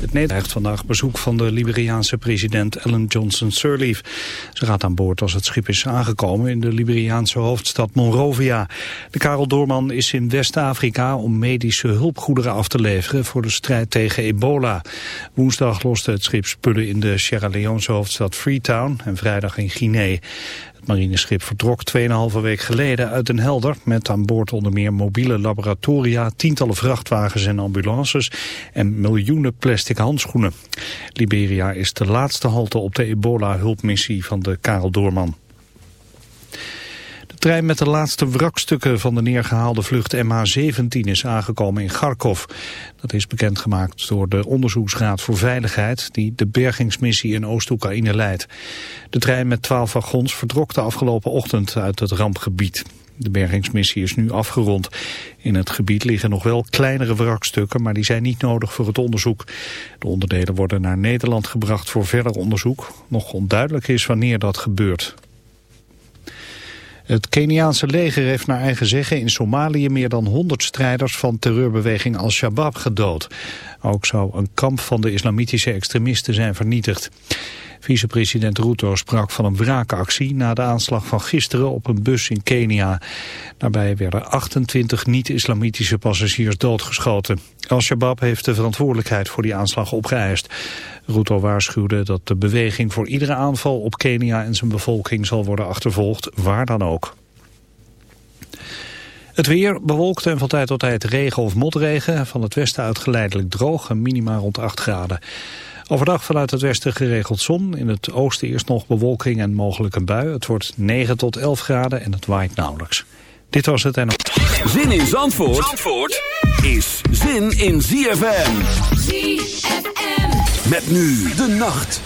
Het Nederland krijgt vandaag bezoek van de Liberiaanse president Ellen Johnson Sirleaf. Ze gaat aan boord als het schip is aangekomen in de Liberiaanse hoofdstad Monrovia. De Karel Doorman is in West-Afrika om medische hulpgoederen af te leveren voor de strijd tegen ebola. Woensdag loste het schip spullen in de Sierra Leone's hoofdstad Freetown en vrijdag in Guinea marineschip vertrok 2,5 week geleden uit Den Helder... met aan boord onder meer mobiele laboratoria, tientallen vrachtwagens en ambulances... en miljoenen plastic handschoenen. Liberia is de laatste halte op de ebola-hulpmissie van de Karel Doorman trein met de laatste wrakstukken van de neergehaalde vlucht MH17 is aangekomen in Kharkov. Dat is bekendgemaakt door de Onderzoeksraad voor Veiligheid die de bergingsmissie in Oost-Oekraïne leidt. De trein met 12 wagons vertrok de afgelopen ochtend uit het rampgebied. De bergingsmissie is nu afgerond. In het gebied liggen nog wel kleinere wrakstukken, maar die zijn niet nodig voor het onderzoek. De onderdelen worden naar Nederland gebracht voor verder onderzoek. Nog onduidelijk is wanneer dat gebeurt. Het Keniaanse leger heeft naar eigen zeggen in Somalië meer dan 100 strijders van terreurbeweging Al-Shabaab gedood. Ook zou een kamp van de islamitische extremisten zijn vernietigd. Vicepresident Ruto sprak van een wraakactie na de aanslag van gisteren op een bus in Kenia. Daarbij werden 28 niet-islamitische passagiers doodgeschoten. Al-Shabaab heeft de verantwoordelijkheid voor die aanslag opgeëist. Ruto waarschuwde dat de beweging voor iedere aanval op Kenia en zijn bevolking zal worden achtervolgd, waar dan ook. Het weer bewolkt en van tijd tot tijd regen of motregen. Van het westen uit geleidelijk droog en minima rond 8 graden. Overdag vanuit het westen geregeld zon. In het oosten eerst nog bewolking en mogelijk een bui. Het wordt 9 tot 11 graden en het waait nauwelijks. Dit was het en... Zin in Zandvoort, Zandvoort is zin in ZFM. ZFM. Met nu de nacht.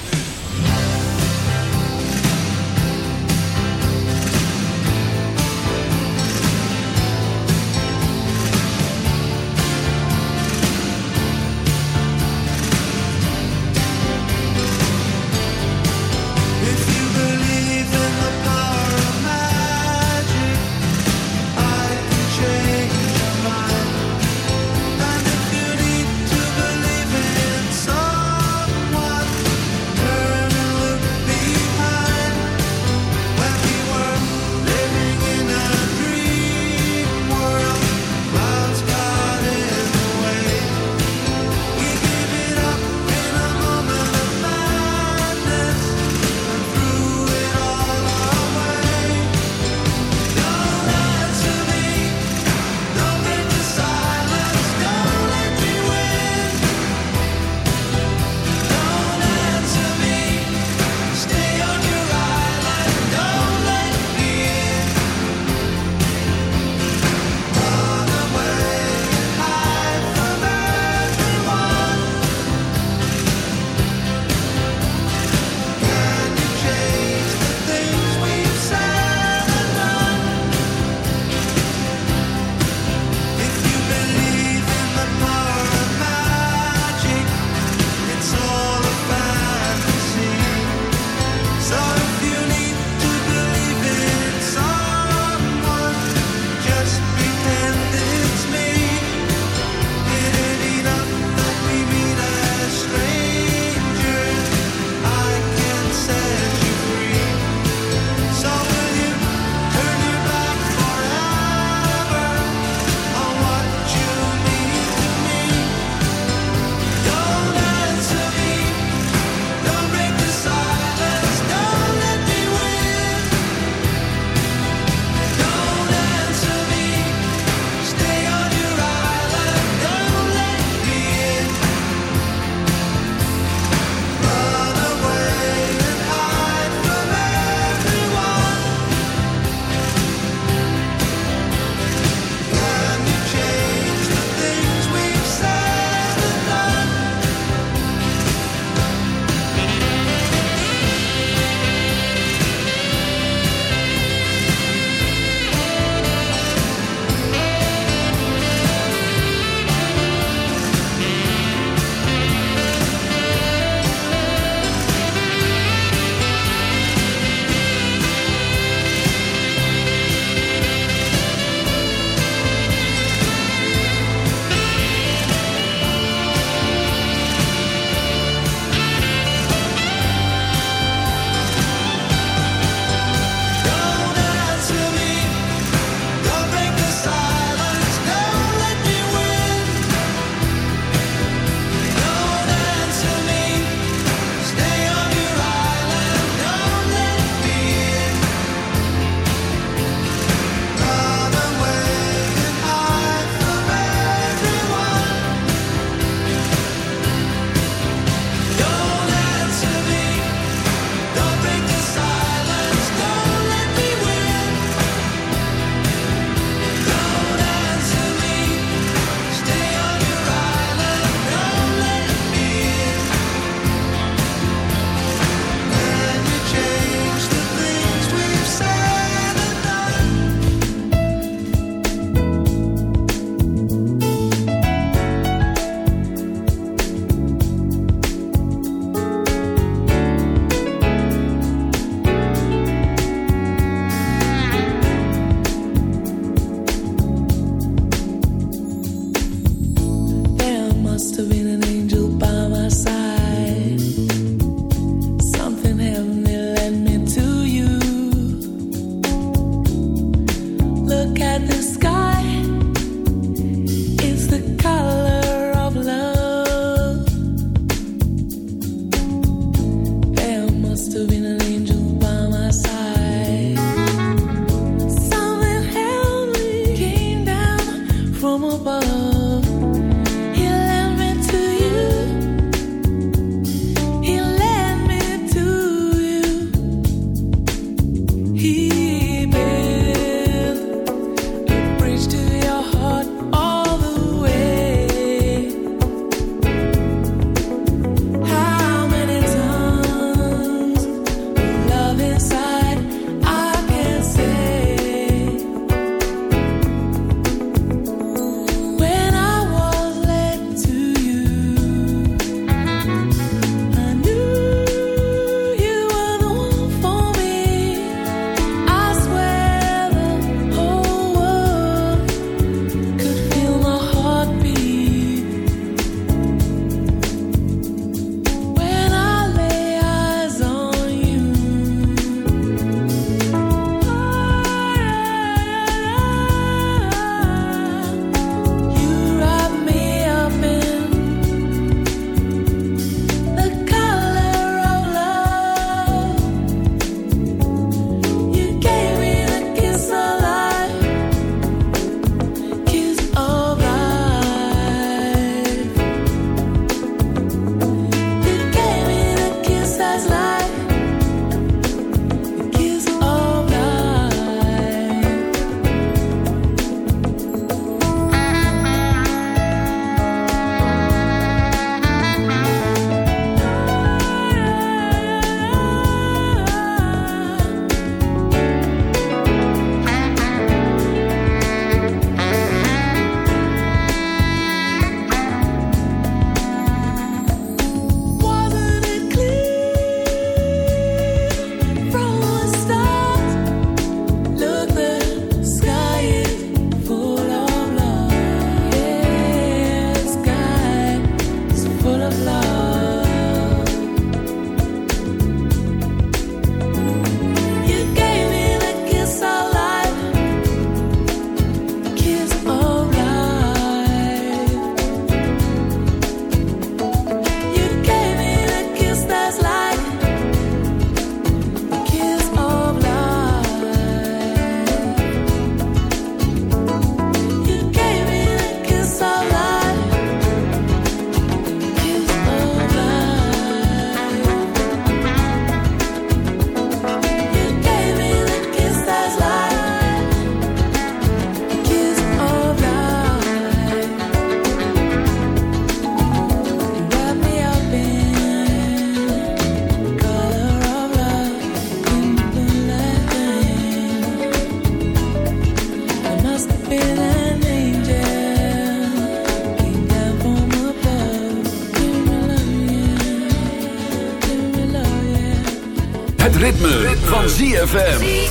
ZFM.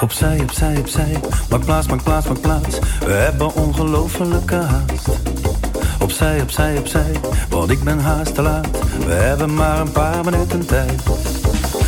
Opzij, opzij, opzij. Maak plaats, maak plaats, maak plaats. We hebben ongelofelijke haast. Opzij, opzij, opzij. Want ik ben haast te laat. We hebben maar een paar minuten tijd.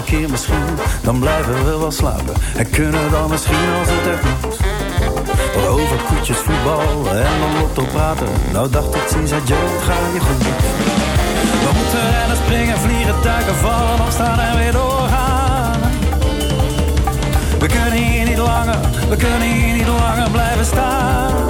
Andere keer misschien, dan blijven we wel slapen. En kunnen dan misschien als het echt moet. Wat over koetjes, voetbal en dan lotto praten. Nou dacht ik, zie adieu, het gaat je goed. We moeten rennen, springen, vliegen, duiken, vallen, opstaan en weer doorgaan. We kunnen hier niet langer, we kunnen hier niet langer blijven staan.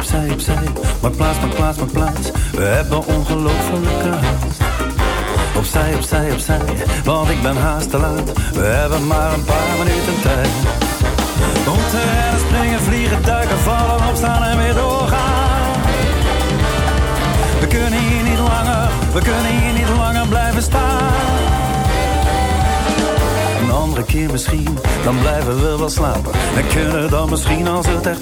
opzij, opzij, maar plaats, maar plaats, maar plaats. We hebben ongelofelijke haast. Opzij, opzij, opzij, want ik ben haast te laat. We hebben maar een paar minuten tijd. Moeten rennen, springen, vliegen, duiken, vallen, opstaan en weer doorgaan. We kunnen hier niet langer, we kunnen hier niet langer blijven staan. Een andere keer misschien, dan blijven we wel slapen. En kunnen dan misschien als het echt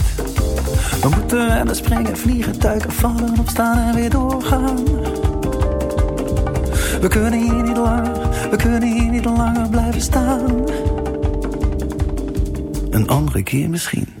We moeten rennen, springen, vliegen, duiken, vallen, opstaan en weer doorgaan. We kunnen hier niet langer, we kunnen hier niet langer blijven staan. Een andere keer misschien.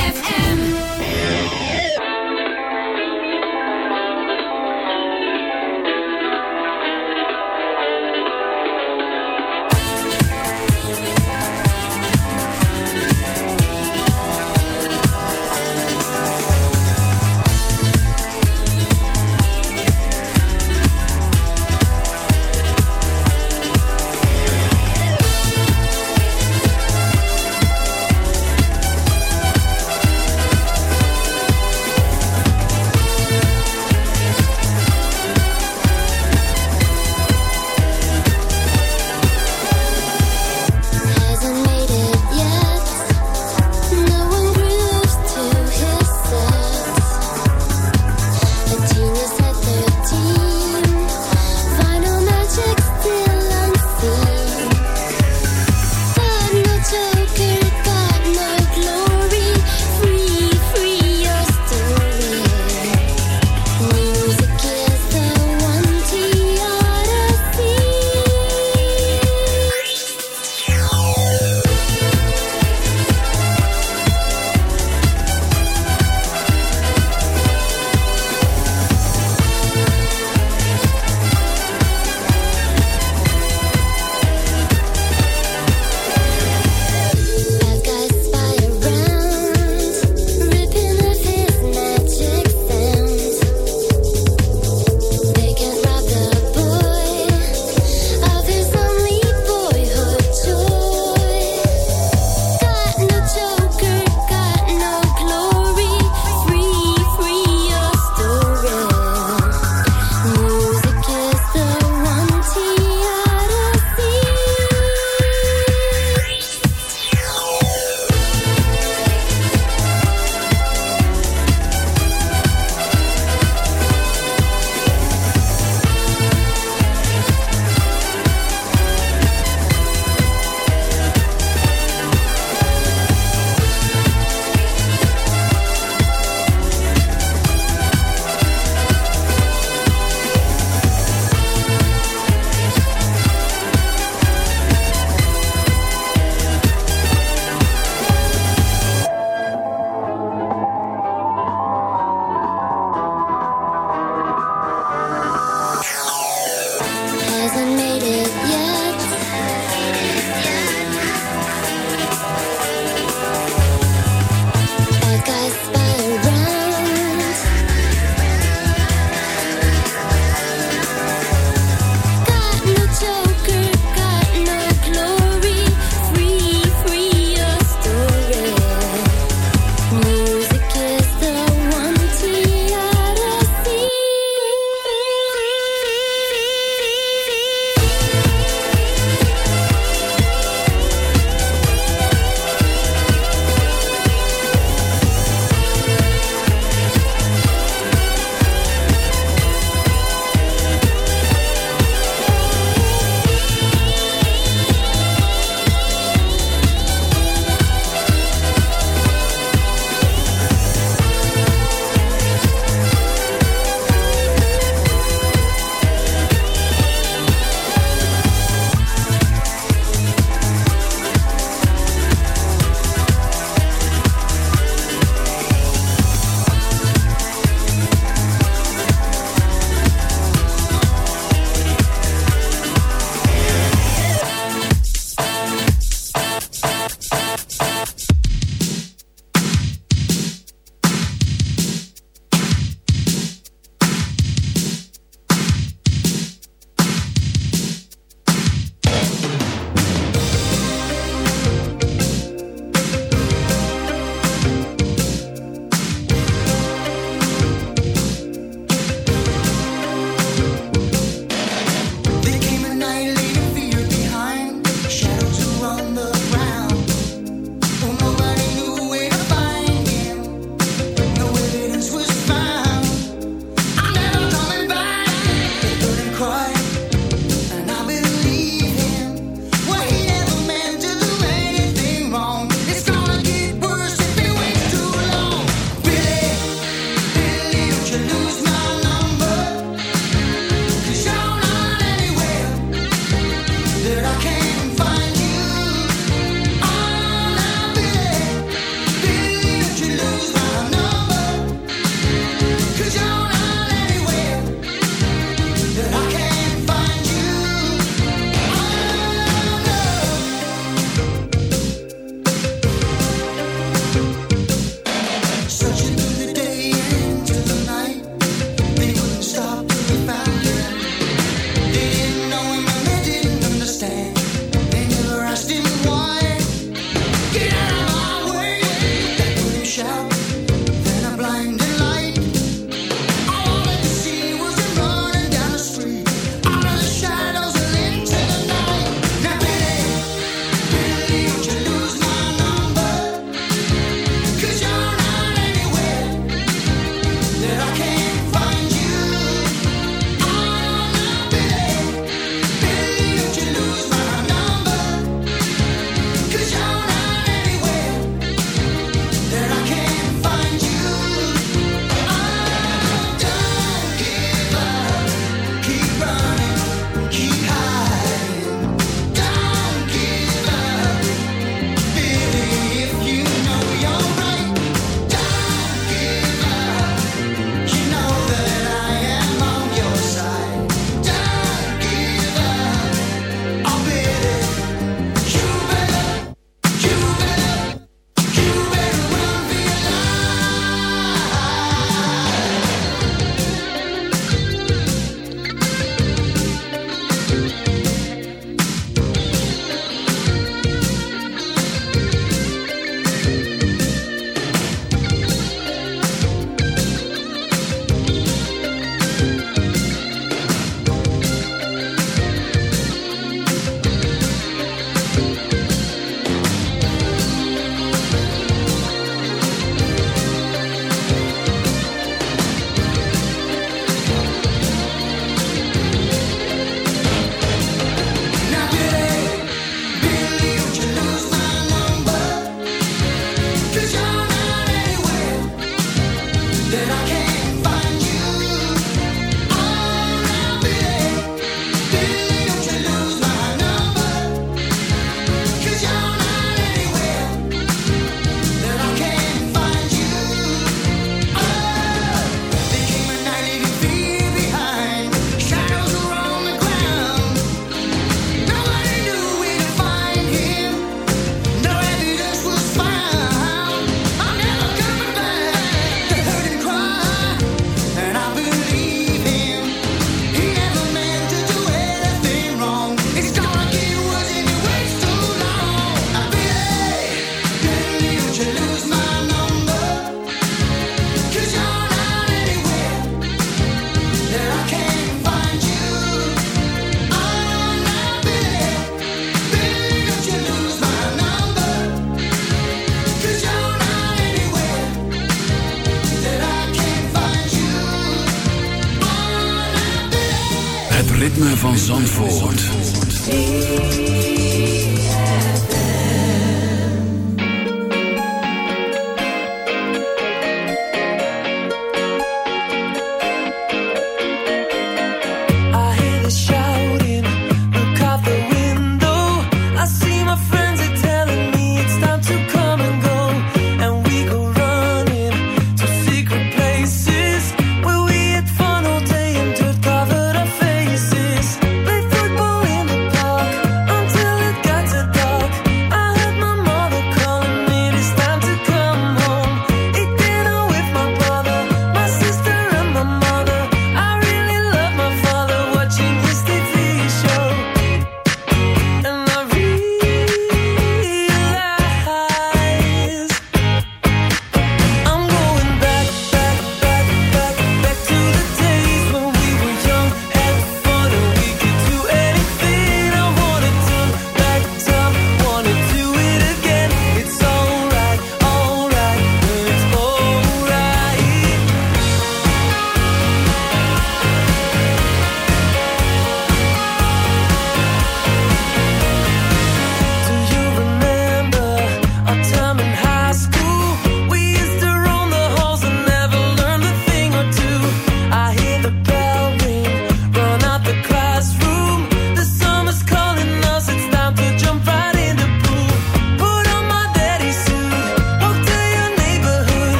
Zandvoort.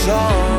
song.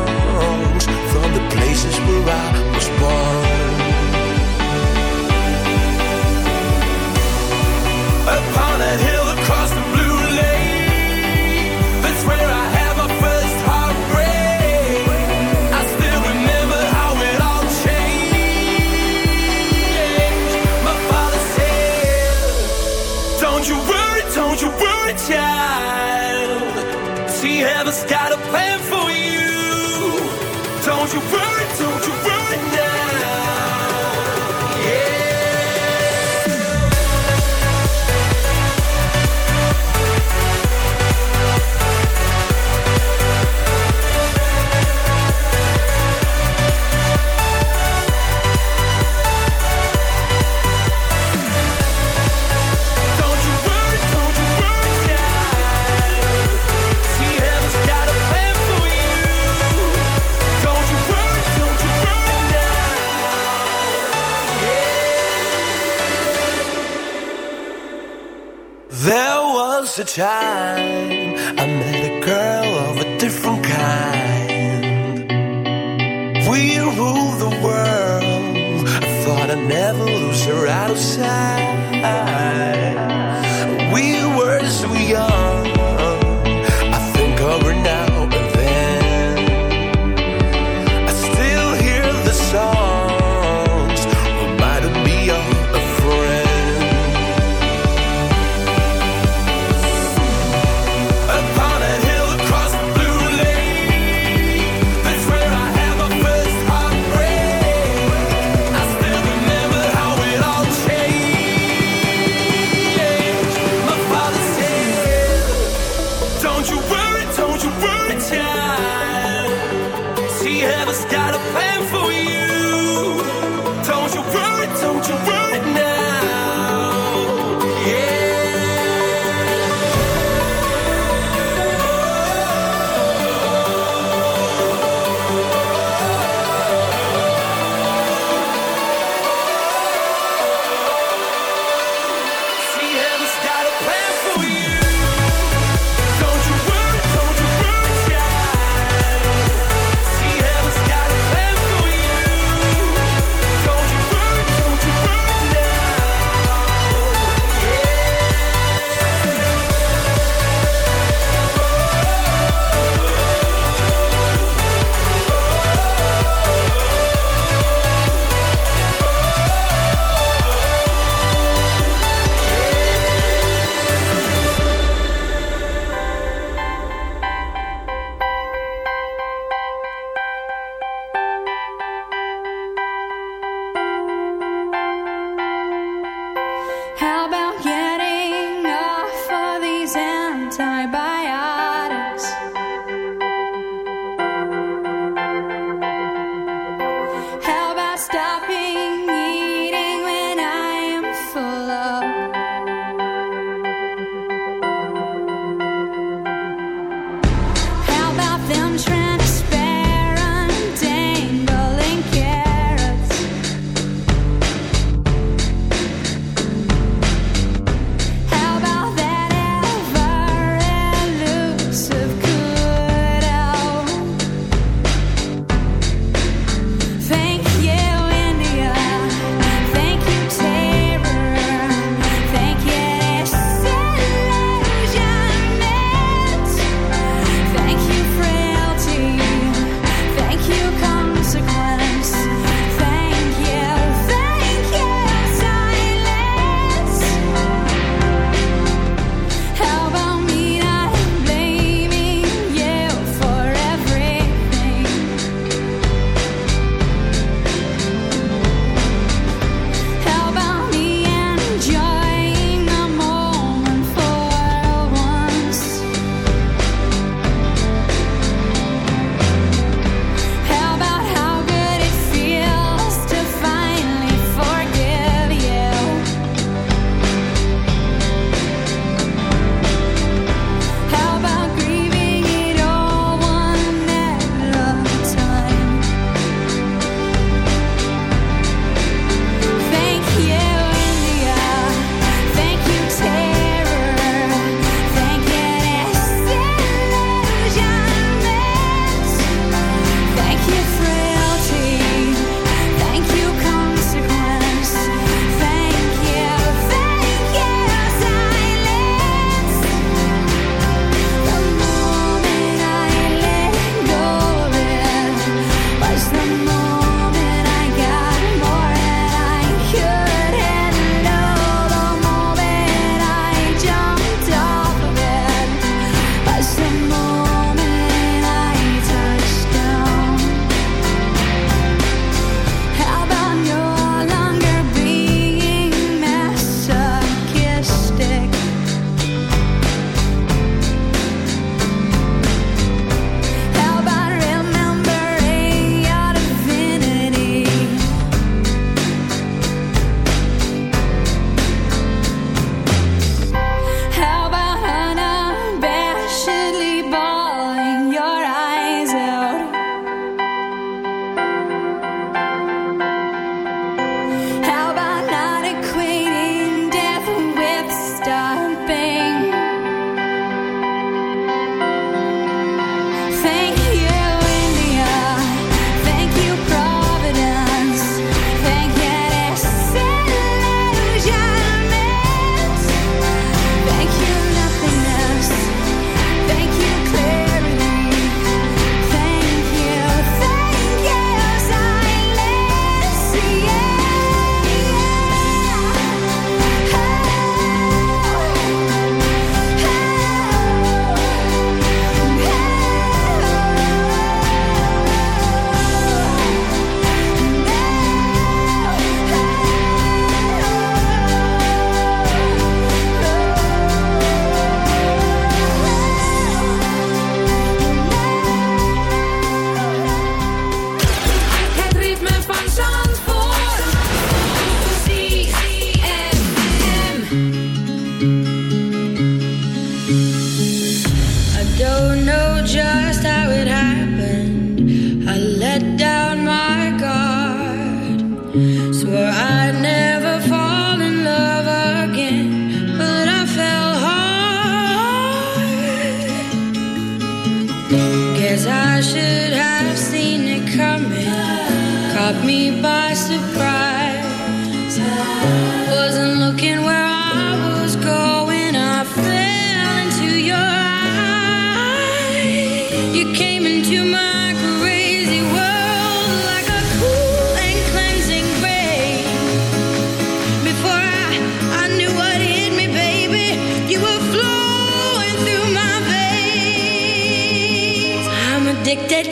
worry, child. She has got a plan for you.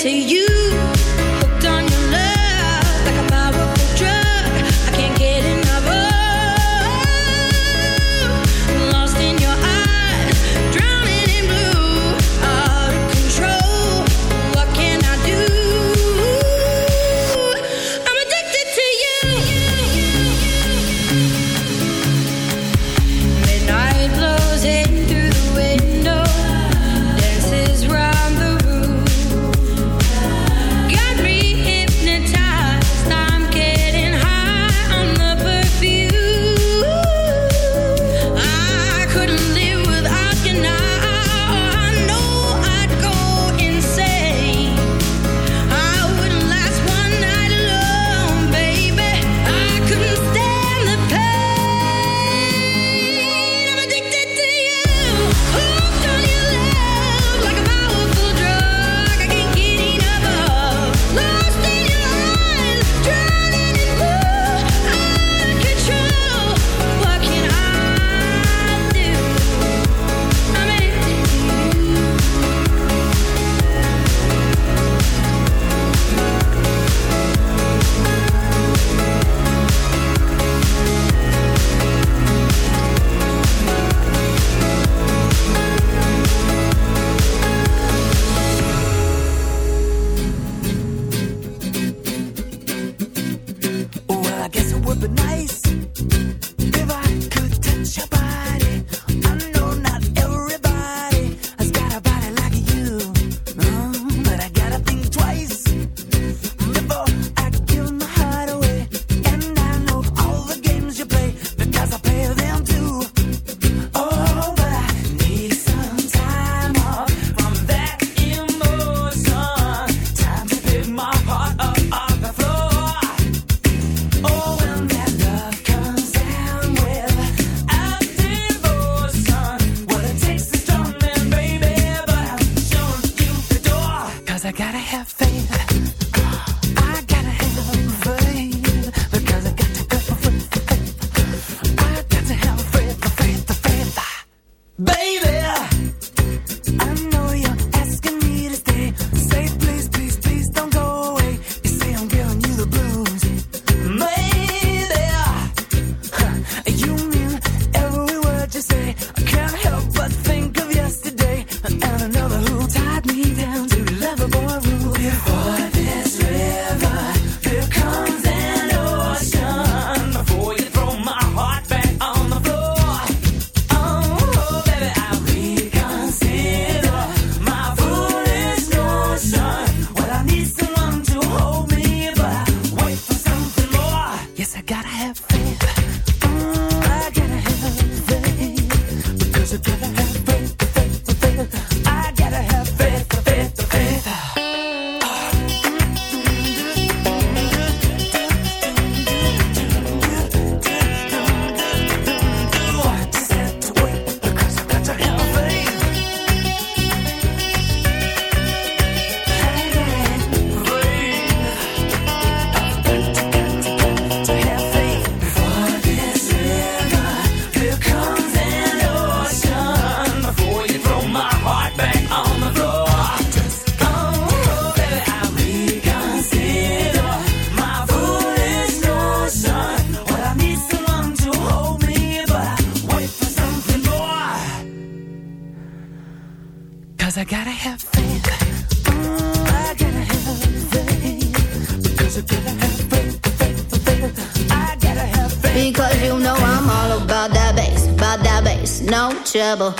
To you. Trouble.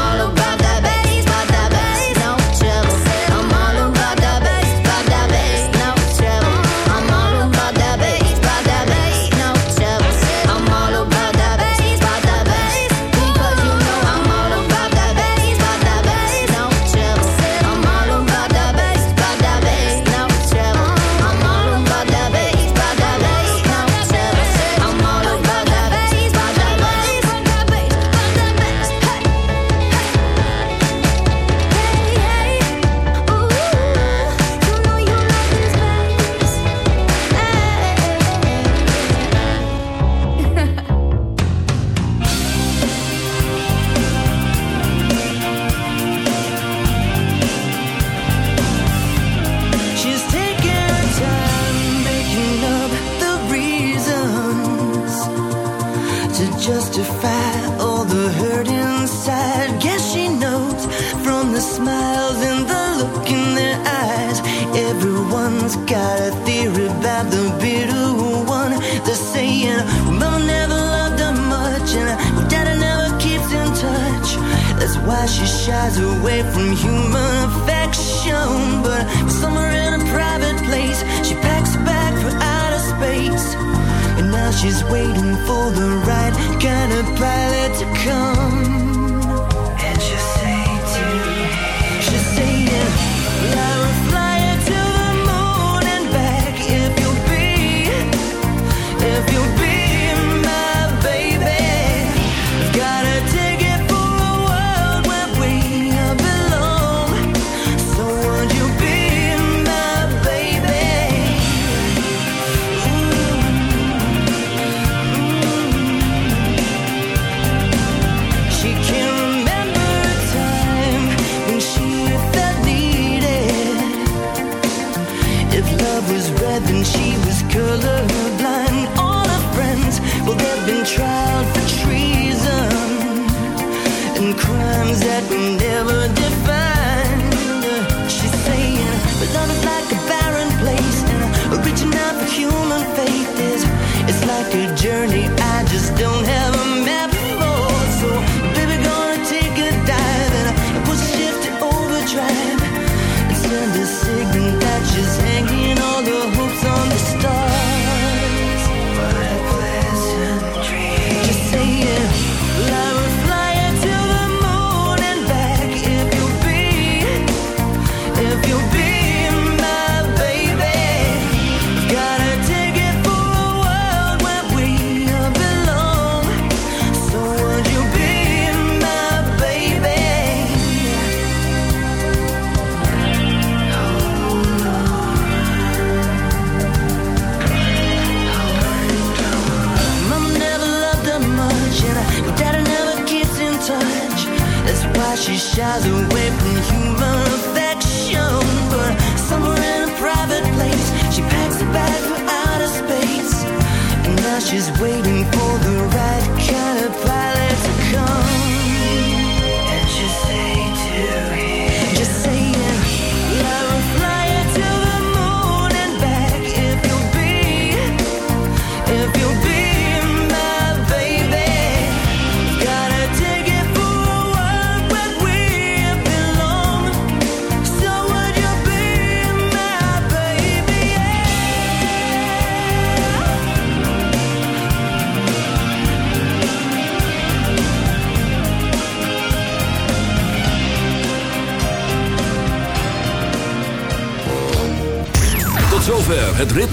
shies away from you